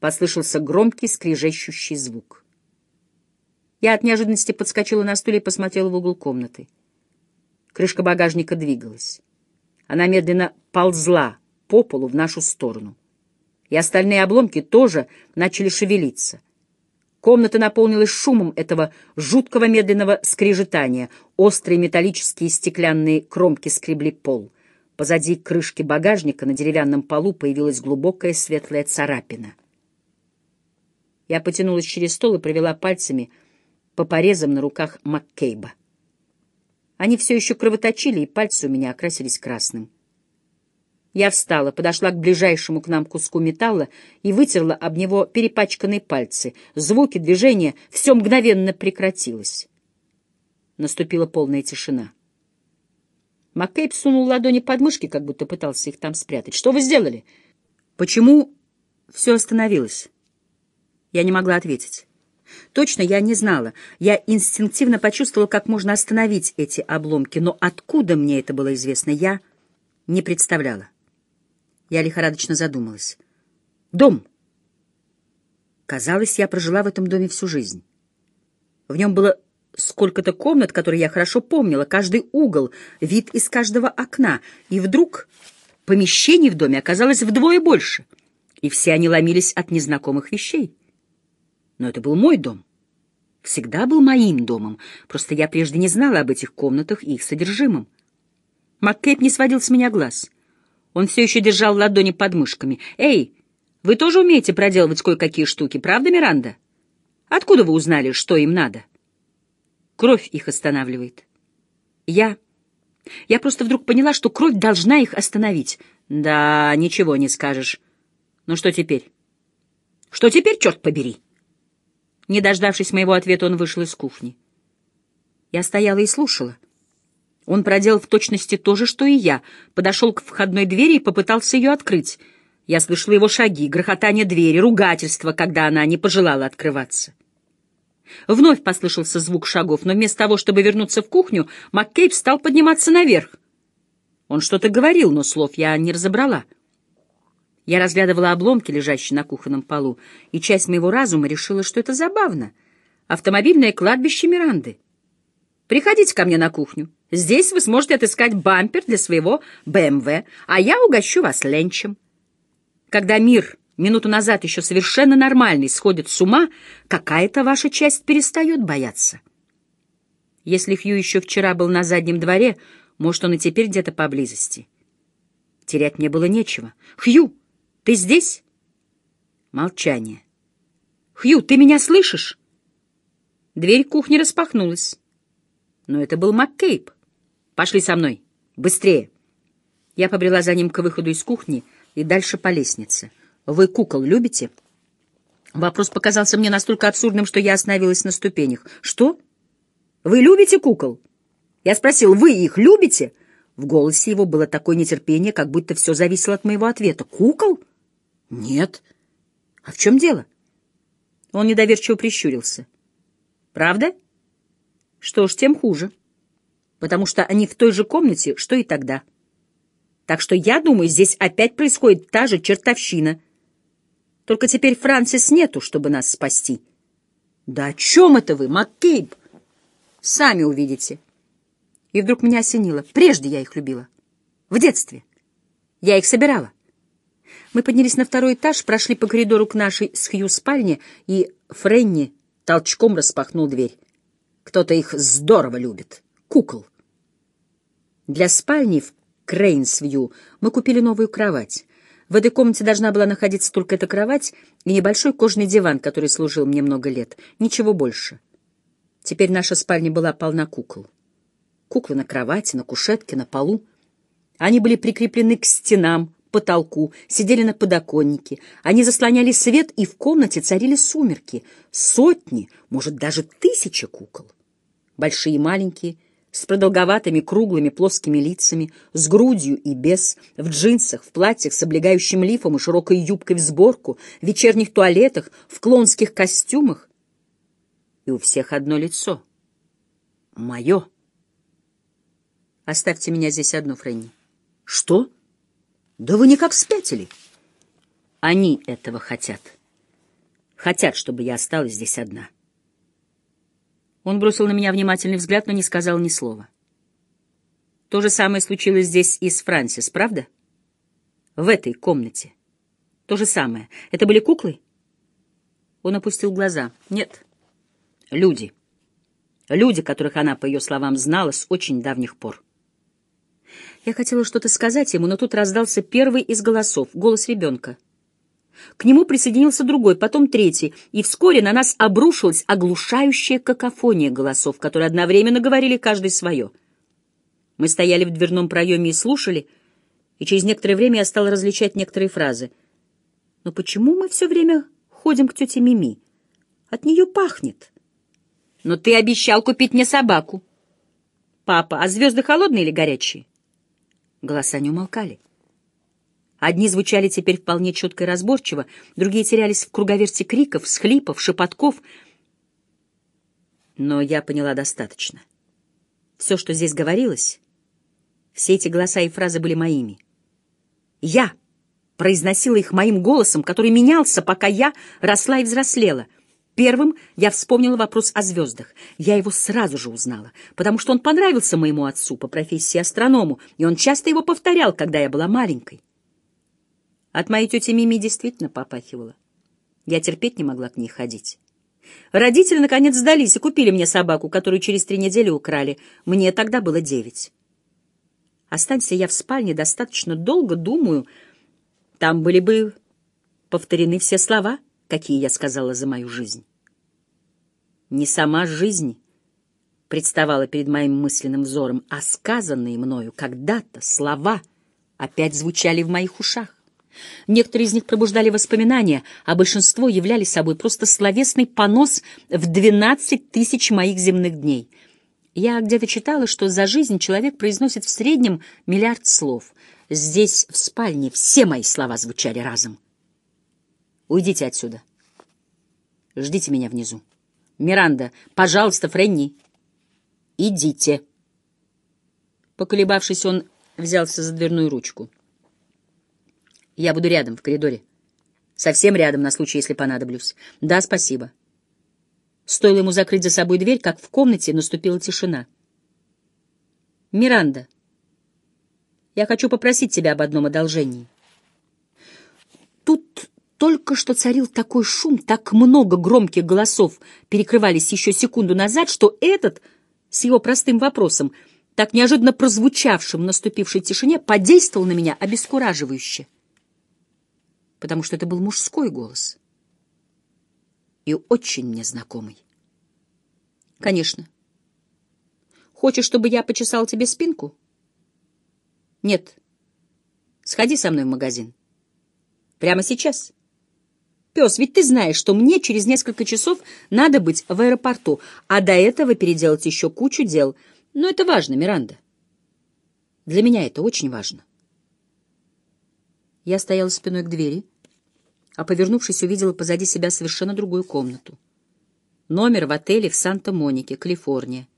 Послышался громкий скрежещущий звук. Я от неожиданности подскочила на стуле и посмотрела в угол комнаты. Крышка багажника двигалась. Она медленно ползла по полу в нашу сторону. И остальные обломки тоже начали шевелиться. Комната наполнилась шумом этого жуткого медленного скрежетания. Острые металлические стеклянные кромки скребли пол. Позади крышки багажника на деревянном полу появилась глубокая светлая царапина. Я потянулась через стол и провела пальцами по порезам на руках Маккейба. Они все еще кровоточили, и пальцы у меня окрасились красным. Я встала, подошла к ближайшему к нам куску металла и вытерла об него перепачканные пальцы. Звуки, движения — все мгновенно прекратилось. Наступила полная тишина. Маккейб сунул ладони под мышки, как будто пытался их там спрятать. «Что вы сделали? Почему все остановилось?» Я не могла ответить. Точно я не знала. Я инстинктивно почувствовала, как можно остановить эти обломки, но откуда мне это было известно, я не представляла. Я лихорадочно задумалась. Дом. Казалось, я прожила в этом доме всю жизнь. В нем было сколько-то комнат, которые я хорошо помнила, каждый угол, вид из каждого окна, и вдруг помещений в доме оказалось вдвое больше, и все они ломились от незнакомых вещей. Но это был мой дом. Всегда был моим домом, просто я прежде не знала об этих комнатах и их содержимом. Маккейб не сводил с меня глаз. Он все еще держал ладони под мышками. «Эй, вы тоже умеете проделывать кое-какие штуки, правда, Миранда? Откуда вы узнали, что им надо?» Кровь их останавливает. Я... Я просто вдруг поняла, что кровь должна их остановить. Да, ничего не скажешь. Ну что теперь? Что теперь, черт побери? Не дождавшись моего ответа, он вышел из кухни. Я стояла и слушала. Он проделал в точности то же, что и я, подошел к входной двери и попытался ее открыть. Я слышала его шаги, грохотание двери, ругательство, когда она не пожелала открываться. Вновь послышался звук шагов, но вместо того, чтобы вернуться в кухню, Маккейб стал подниматься наверх. Он что-то говорил, но слов я не разобрала. Я разглядывала обломки, лежащие на кухонном полу, и часть моего разума решила, что это забавно. Автомобильное кладбище Миранды. Приходите ко мне на кухню. Здесь вы сможете отыскать бампер для своего БМВ, а я угощу вас ленчем. Когда мир минуту назад еще совершенно нормальный сходит с ума, какая-то ваша часть перестает бояться. Если Хью еще вчера был на заднем дворе, может, он и теперь где-то поблизости. Терять мне было нечего. «Хью, ты здесь?» Молчание. «Хью, ты меня слышишь?» Дверь кухни распахнулась. Но это был МакКейб. «Пошли со мной. Быстрее!» Я побрела за ним к выходу из кухни и дальше по лестнице. «Вы кукол любите?» Вопрос показался мне настолько абсурдным, что я остановилась на ступенях. «Что? Вы любите кукол?» Я спросил, «Вы их любите?» В голосе его было такое нетерпение, как будто все зависело от моего ответа. «Кукол?» «Нет». «А в чем дело?» Он недоверчиво прищурился. «Правда?» Что ж, тем хуже, потому что они в той же комнате, что и тогда. Так что я думаю, здесь опять происходит та же чертовщина. Только теперь Франсис нету, чтобы нас спасти. Да о чем это вы, МакКейб? Сами увидите. И вдруг меня осенило. Прежде я их любила. В детстве. Я их собирала. Мы поднялись на второй этаж, прошли по коридору к нашей с Хью спальне, и Френни толчком распахнул дверь. Кто-то их здорово любит. Кукол. Для спальни в Крейнсвью мы купили новую кровать. В этой комнате должна была находиться только эта кровать и небольшой кожаный диван, который служил мне много лет. Ничего больше. Теперь наша спальня была полна кукол. Куклы на кровати, на кушетке, на полу. Они были прикреплены к стенам, потолку, сидели на подоконнике. Они заслоняли свет, и в комнате царили сумерки. Сотни, может, даже тысячи кукол большие и маленькие, с продолговатыми, круглыми, плоскими лицами, с грудью и без, в джинсах, в платьях с облегающим лифом и широкой юбкой в сборку, в вечерних туалетах, в клонских костюмах. И у всех одно лицо. Мое. Оставьте меня здесь одну, Фрэнни. Что? Да вы никак спятили. Они этого хотят. хотят, чтобы я осталась здесь одна. Он бросил на меня внимательный взгляд, но не сказал ни слова. То же самое случилось здесь и с Франсис, правда? В этой комнате. То же самое. Это были куклы? Он опустил глаза. Нет. Люди. Люди, которых она, по ее словам, знала с очень давних пор. Я хотела что-то сказать ему, но тут раздался первый из голосов, голос ребенка. К нему присоединился другой, потом третий, и вскоре на нас обрушилась оглушающая какофония голосов, которые одновременно говорили каждый свое. Мы стояли в дверном проеме и слушали, и через некоторое время я стала различать некоторые фразы. Но почему мы все время ходим к тете Мими? От нее пахнет. Но ты обещал купить мне собаку. Папа, а звезды холодные или горячие? Голоса не умолкали. Одни звучали теперь вполне четко и разборчиво, другие терялись в круговерте криков, схлипов, шепотков. Но я поняла достаточно. Все, что здесь говорилось, все эти голоса и фразы были моими. Я произносила их моим голосом, который менялся, пока я росла и взрослела — Первым я вспомнила вопрос о звездах. Я его сразу же узнала, потому что он понравился моему отцу по профессии астроному, и он часто его повторял, когда я была маленькой. От моей тети Мими действительно попахивало. Я терпеть не могла к ней ходить. Родители, наконец, сдались и купили мне собаку, которую через три недели украли. Мне тогда было девять. Останься я в спальне достаточно долго, думаю, там были бы повторены все слова, какие я сказала за мою жизнь. Не сама жизнь представала перед моим мысленным взором, а сказанные мною когда-то слова опять звучали в моих ушах. Некоторые из них пробуждали воспоминания, а большинство являли собой просто словесный понос в двенадцать тысяч моих земных дней. Я где-то читала, что за жизнь человек произносит в среднем миллиард слов. Здесь, в спальне, все мои слова звучали разом. Уйдите отсюда. Ждите меня внизу. Миранда, пожалуйста, Френни, идите. Поколебавшись, он взялся за дверную ручку. Я буду рядом, в коридоре. Совсем рядом, на случай, если понадоблюсь. Да, спасибо. Стоило ему закрыть за собой дверь, как в комнате наступила тишина. Миранда, я хочу попросить тебя об одном одолжении. Тут только что царил такой шум, так много громких голосов перекрывались еще секунду назад, что этот, с его простым вопросом, так неожиданно прозвучавшим в наступившей тишине, подействовал на меня обескураживающе. Потому что это был мужской голос. И очень мне знакомый. Конечно. Хочешь, чтобы я почесал тебе спинку? Нет. Сходи со мной в магазин. Прямо сейчас. Пес, ведь ты знаешь, что мне через несколько часов надо быть в аэропорту, а до этого переделать еще кучу дел. Но это важно, Миранда. Для меня это очень важно. Я стояла спиной к двери, а, повернувшись, увидела позади себя совершенно другую комнату. Номер в отеле в Санта-Монике, Калифорния.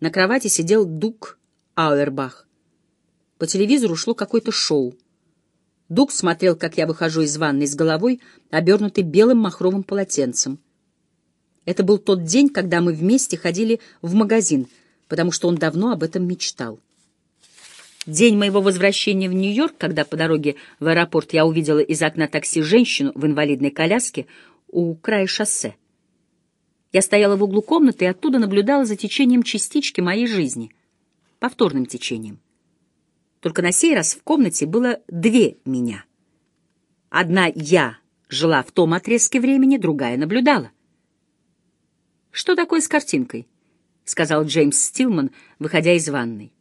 На кровати сидел Дук Ауэрбах. По телевизору шло какое-то шоу. Дуг смотрел, как я выхожу из ванной с головой, обернутой белым махровым полотенцем. Это был тот день, когда мы вместе ходили в магазин, потому что он давно об этом мечтал. День моего возвращения в Нью-Йорк, когда по дороге в аэропорт я увидела из окна такси женщину в инвалидной коляске у края шоссе. Я стояла в углу комнаты и оттуда наблюдала за течением частички моей жизни, повторным течением. Только на сей раз в комнате было две меня. Одна я жила в том отрезке времени, другая наблюдала. «Что такое с картинкой?» — сказал Джеймс Стилман, выходя из ванной.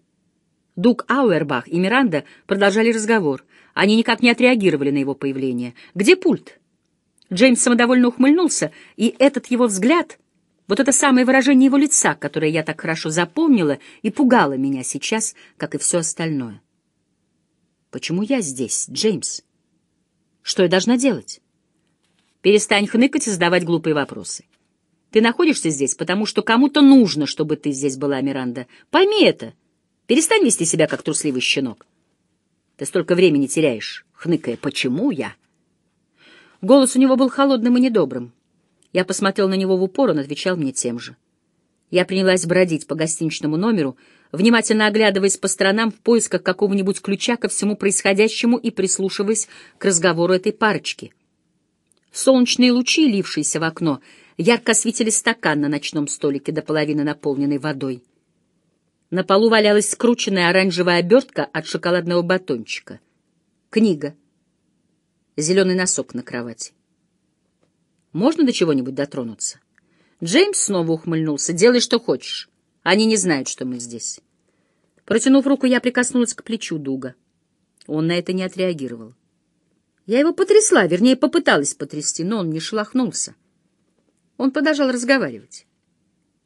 Дуг Ауэрбах и Миранда продолжали разговор. Они никак не отреагировали на его появление. «Где пульт?» Джеймс самодовольно ухмыльнулся, и этот его взгляд, вот это самое выражение его лица, которое я так хорошо запомнила и пугало меня сейчас, как и все остальное. Почему я здесь, Джеймс? Что я должна делать? Перестань хныкать и задавать глупые вопросы. Ты находишься здесь, потому что кому-то нужно, чтобы ты здесь была, Миранда. Пойми это. Перестань вести себя, как трусливый щенок. Ты столько времени теряешь, хныкая. Почему я? Голос у него был холодным и недобрым. Я посмотрел на него в упор, он отвечал мне тем же. Я принялась бродить по гостиничному номеру, внимательно оглядываясь по сторонам в поисках какого-нибудь ключа ко всему происходящему и прислушиваясь к разговору этой парочки. Солнечные лучи, лившиеся в окно, ярко осветили стакан на ночном столике до половины наполненный водой. На полу валялась скрученная оранжевая обертка от шоколадного батончика. Книга. Зеленый носок на кровати. Можно до чего-нибудь дотронуться? Джеймс снова ухмыльнулся. «Делай, что хочешь. Они не знают, что мы здесь». Протянув руку, я прикоснулась к плечу Дуга. Он на это не отреагировал. Я его потрясла, вернее, попыталась потрясти, но он не шелохнулся. Он продолжал разговаривать.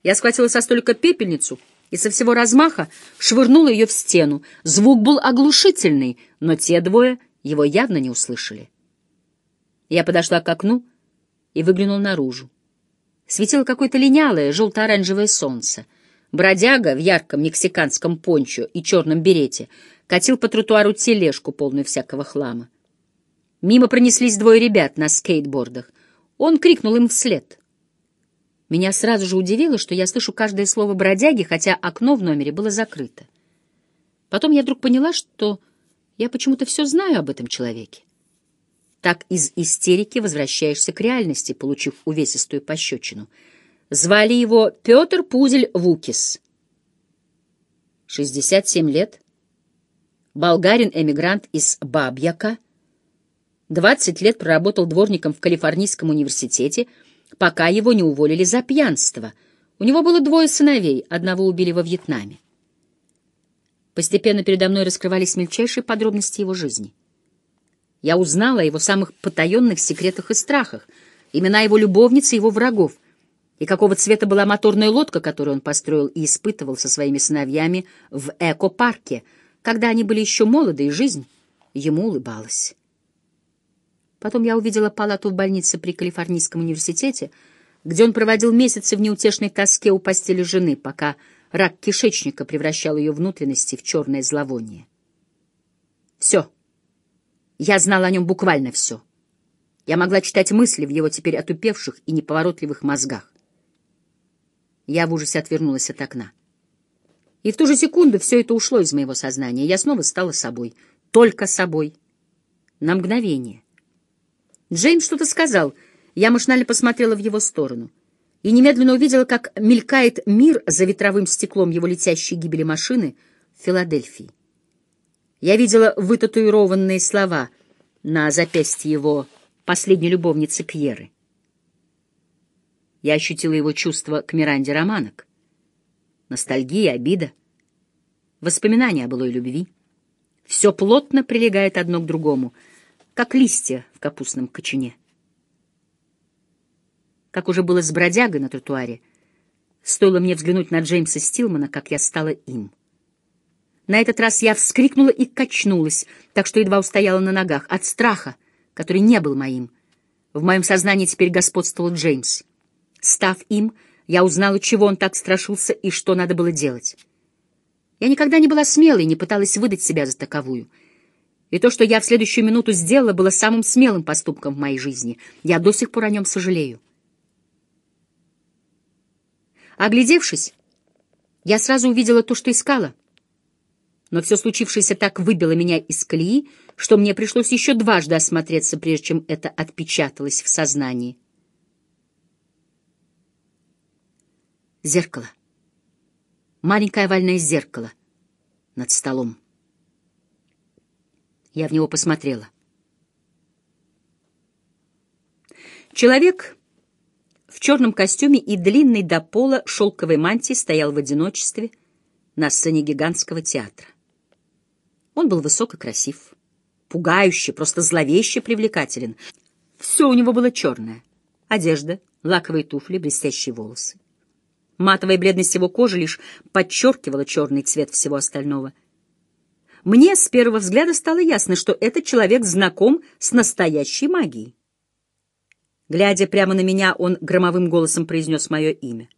Я схватила со столика пепельницу и со всего размаха швырнула ее в стену. Звук был оглушительный, но те двое его явно не услышали. Я подошла к окну и выглянула наружу. Светило какое-то линялое, желто-оранжевое солнце. Бродяга в ярком мексиканском пончо и черном берете катил по тротуару тележку, полную всякого хлама. Мимо пронеслись двое ребят на скейтбордах. Он крикнул им вслед. Меня сразу же удивило, что я слышу каждое слово бродяги, хотя окно в номере было закрыто. Потом я вдруг поняла, что я почему-то все знаю об этом человеке. Так из истерики возвращаешься к реальности, получив увесистую пощечину. Звали его Петр Пузель Вукис. 67 лет. Болгарин-эмигрант из Бабьяка. 20 лет проработал дворником в Калифорнийском университете, пока его не уволили за пьянство. У него было двое сыновей, одного убили во Вьетнаме. Постепенно передо мной раскрывались мельчайшие подробности его жизни. Я узнала о его самых потаенных секретах и страхах, имена его любовниц и его врагов, и какого цвета была моторная лодка, которую он построил и испытывал со своими сыновьями в эко-парке, когда они были еще молоды, и жизнь ему улыбалась. Потом я увидела палату в больнице при Калифорнийском университете, где он проводил месяцы в неутешной тоске у постели жены, пока рак кишечника превращал ее внутренности в черное зловоние. Все. Я знала о нем буквально все. Я могла читать мысли в его теперь отупевших и неповоротливых мозгах. Я в ужасе отвернулась от окна. И в ту же секунду все это ушло из моего сознания. Я снова стала собой. Только собой. На мгновение. Джеймс что-то сказал. Я машинально посмотрела в его сторону. И немедленно увидела, как мелькает мир за ветровым стеклом его летящей гибели машины в Филадельфии. Я видела вытатуированные слова на запястье его последней любовницы Пьеры. Я ощутила его чувство к Миранде Романок. Ностальгия, обида, воспоминания о былой любви. Все плотно прилегает одно к другому, как листья в капустном кочане. Как уже было с бродягой на тротуаре, стоило мне взглянуть на Джеймса Стилмана, как я стала им. На этот раз я вскрикнула и качнулась, так что едва устояла на ногах, от страха, который не был моим. В моем сознании теперь господствовал Джеймс. Став им, я узнала, чего он так страшился и что надо было делать. Я никогда не была смелой, не пыталась выдать себя за таковую. И то, что я в следующую минуту сделала, было самым смелым поступком в моей жизни. Я до сих пор о нем сожалею. Оглядевшись, я сразу увидела то, что искала — но все случившееся так выбило меня из колеи, что мне пришлось еще дважды осмотреться, прежде чем это отпечаталось в сознании. Зеркало. Маленькое овальное зеркало над столом. Я в него посмотрела. Человек в черном костюме и длинной до пола шелковой мантии стоял в одиночестве на сцене гигантского театра. Он был высок и красив, пугающе, просто зловеще привлекателен. Все у него было черное. Одежда, лаковые туфли, блестящие волосы. Матовая бледность его кожи лишь подчеркивала черный цвет всего остального. Мне с первого взгляда стало ясно, что этот человек знаком с настоящей магией. Глядя прямо на меня, он громовым голосом произнес мое имя.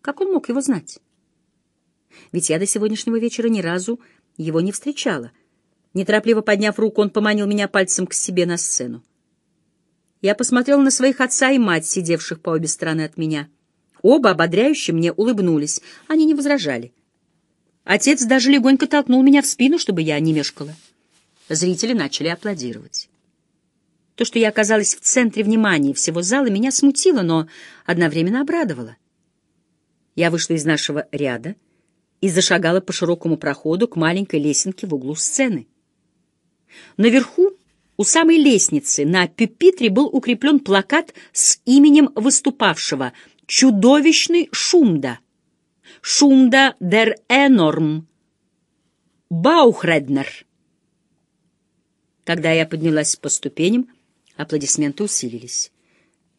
Как он мог его знать? ведь я до сегодняшнего вечера ни разу его не встречала. Неторопливо подняв руку, он поманил меня пальцем к себе на сцену. Я посмотрел на своих отца и мать, сидевших по обе стороны от меня. Оба ободряюще мне улыбнулись, они не возражали. Отец даже легонько толкнул меня в спину, чтобы я не мешкала. Зрители начали аплодировать. То, что я оказалась в центре внимания всего зала, меня смутило, но одновременно обрадовало. Я вышла из нашего ряда и зашагала по широкому проходу к маленькой лесенке в углу сцены. Наверху, у самой лестницы, на пюпитре был укреплен плакат с именем выступавшего «Чудовищный Шумда». Шумда дер Энорм. Баухреднер. Когда я поднялась по ступеням, аплодисменты усилились.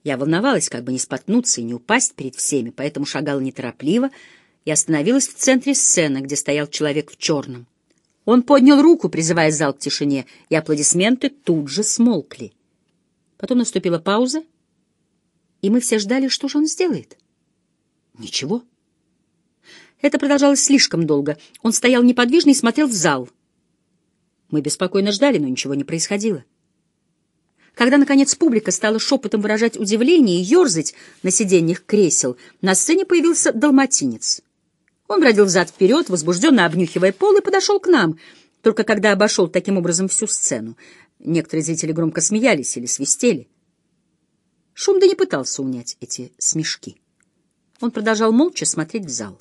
Я волновалась, как бы не споткнуться и не упасть перед всеми, поэтому шагала неторопливо и остановилась в центре сцены, где стоял человек в черном. Он поднял руку, призывая зал к тишине, и аплодисменты тут же смолкли. Потом наступила пауза, и мы все ждали, что же он сделает. Ничего. Это продолжалось слишком долго. Он стоял неподвижно и смотрел в зал. Мы беспокойно ждали, но ничего не происходило. Когда, наконец, публика стала шепотом выражать удивление и ерзать на сиденьях кресел, на сцене появился далматинец. Он бродил взад-вперед, возбужденно обнюхивая пол, и подошел к нам, только когда обошел таким образом всю сцену. Некоторые зрители громко смеялись или свистели. Шум да не пытался унять эти смешки. Он продолжал молча смотреть в зал.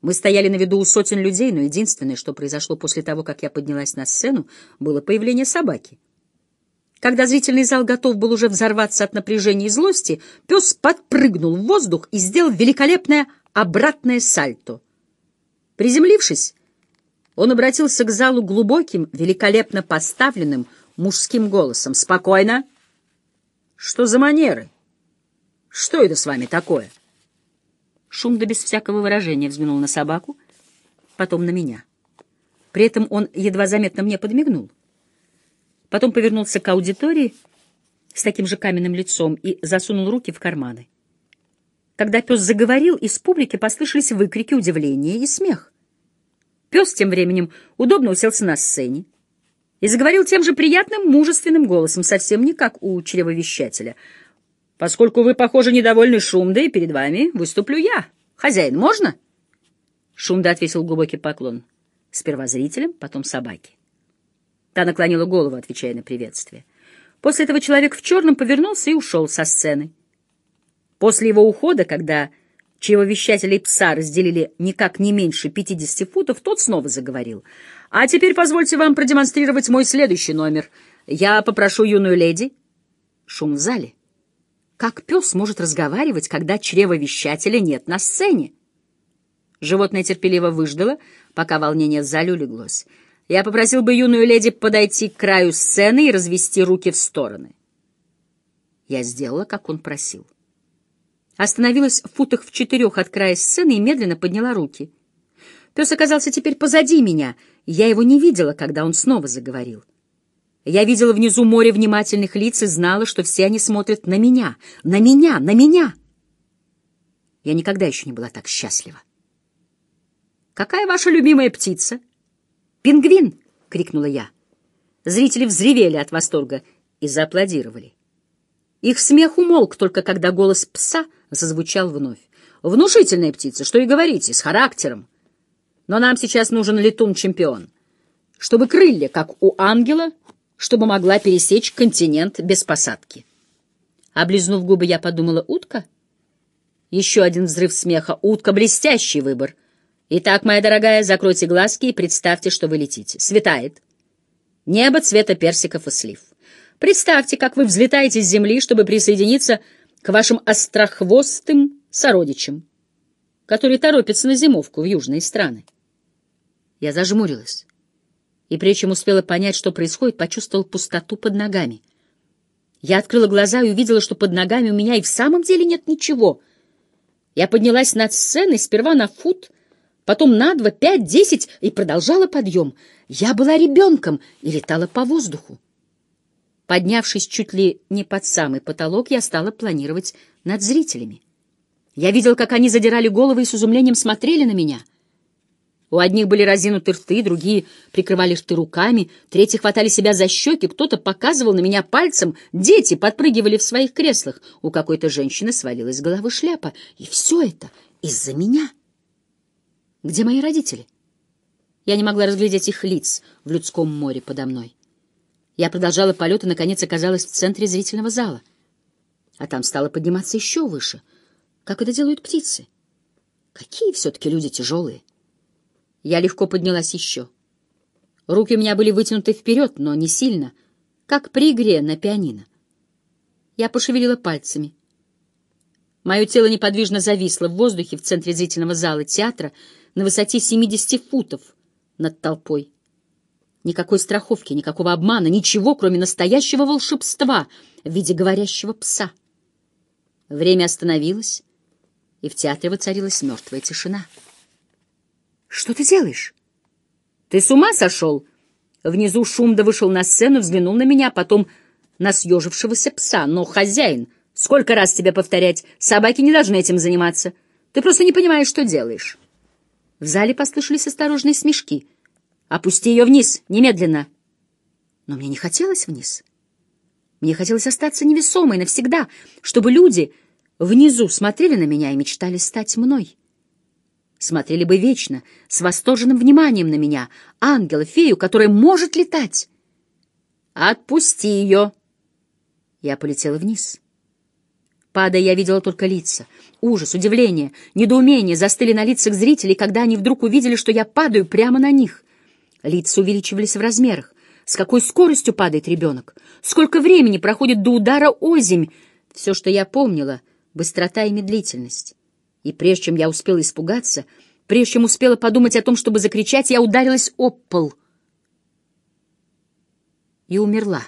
Мы стояли на виду у сотен людей, но единственное, что произошло после того, как я поднялась на сцену, было появление собаки. Когда зрительный зал готов был уже взорваться от напряжения и злости, пес подпрыгнул в воздух и сделал великолепное обратное сальто. Приземлившись, он обратился к залу глубоким, великолепно поставленным мужским голосом. «Спокойно! Что за манеры? Что это с вами такое?» Шум да без всякого выражения взглянул на собаку, потом на меня. При этом он едва заметно мне подмигнул. Потом повернулся к аудитории с таким же каменным лицом и засунул руки в карманы. Когда пес заговорил, из публики послышались выкрики удивления и смех. Пес тем временем удобно уселся на сцене и заговорил тем же приятным, мужественным голосом, совсем не как у чревовещателя. «Поскольку вы, похоже, недовольны Шумдой, перед вами выступлю я. Хозяин, можно?» Шумда ответил глубокий поклон. Сперва зрителям, потом собаке. Та наклонила голову, отвечая на приветствие. После этого человек в черном повернулся и ушел со сцены. После его ухода, когда чревовещателей пса разделили никак не меньше 50 футов, тот снова заговорил. «А теперь позвольте вам продемонстрировать мой следующий номер. Я попрошу юную леди...» Шум в зале. Как пес может разговаривать, когда чревовещателя нет на сцене? Животное терпеливо выждало, пока волнение в зале улеглось. Я попросил бы юную леди подойти к краю сцены и развести руки в стороны. Я сделала, как он просил остановилась в футах в четырех от края сцены и медленно подняла руки. Пес оказался теперь позади меня, я его не видела, когда он снова заговорил. Я видела внизу море внимательных лиц и знала, что все они смотрят на меня, на меня, на меня. Я никогда еще не была так счастлива. «Какая ваша любимая птица?» «Пингвин!» — крикнула я. Зрители взревели от восторга и зааплодировали. Их смех умолк только когда голос пса зазвучал вновь. «Внушительная птица, что и говорите, с характером. Но нам сейчас нужен летун-чемпион, чтобы крылья, как у ангела, чтобы могла пересечь континент без посадки». Облизнув губы, я подумала, утка? Еще один взрыв смеха. Утка — блестящий выбор. Итак, моя дорогая, закройте глазки и представьте, что вы летите. Светает. Небо цвета персиков и слив. Представьте, как вы взлетаете с земли, чтобы присоединиться к вашим острохвостым сородичам, которые торопятся на зимовку в южные страны. Я зажмурилась, и прежде чем успела понять, что происходит, почувствовал пустоту под ногами. Я открыла глаза и увидела, что под ногами у меня и в самом деле нет ничего. Я поднялась над сценой сперва на фут, потом на два, пять, десять и продолжала подъем. Я была ребенком и летала по воздуху. Поднявшись чуть ли не под самый потолок, я стала планировать над зрителями. Я видел, как они задирали головы и с изумлением смотрели на меня. У одних были разинуты рты, другие прикрывали рты руками, третьи хватали себя за щеки, кто-то показывал на меня пальцем, дети подпрыгивали в своих креслах. У какой-то женщины свалилась с головы шляпа. И все это из-за меня. Где мои родители? Я не могла разглядеть их лиц в людском море подо мной. Я продолжала полет и, наконец, оказалась в центре зрительного зала. А там стала подниматься еще выше, как это делают птицы. Какие все-таки люди тяжелые. Я легко поднялась еще. Руки у меня были вытянуты вперед, но не сильно, как при игре на пианино. Я пошевелила пальцами. Мое тело неподвижно зависло в воздухе в центре зрительного зала театра на высоте 70 футов над толпой. Никакой страховки, никакого обмана, ничего, кроме настоящего волшебства в виде говорящего пса. Время остановилось, и в театре воцарилась мертвая тишина. «Что ты делаешь?» «Ты с ума сошел?» Внизу Шумда вышел на сцену, взглянул на меня, потом на съежившегося пса. «Но, хозяин, сколько раз тебе повторять, собаки не должны этим заниматься. Ты просто не понимаешь, что делаешь». В зале послышались осторожные смешки. «Опусти ее вниз, немедленно!» Но мне не хотелось вниз. Мне хотелось остаться невесомой навсегда, чтобы люди внизу смотрели на меня и мечтали стать мной смотрели бы вечно, с восторженным вниманием на меня, ангела, фею, которая может летать. «Отпусти ее!» Я полетела вниз. Падая, я видела только лица. Ужас, удивление, недоумение застыли на лицах зрителей, когда они вдруг увидели, что я падаю прямо на них. Лица увеличивались в размерах. С какой скоростью падает ребенок? Сколько времени проходит до удара озимь? Все, что я помнила — быстрота и медлительность. И прежде чем я успела испугаться, прежде чем успела подумать о том, чтобы закричать, я ударилась об пол и умерла.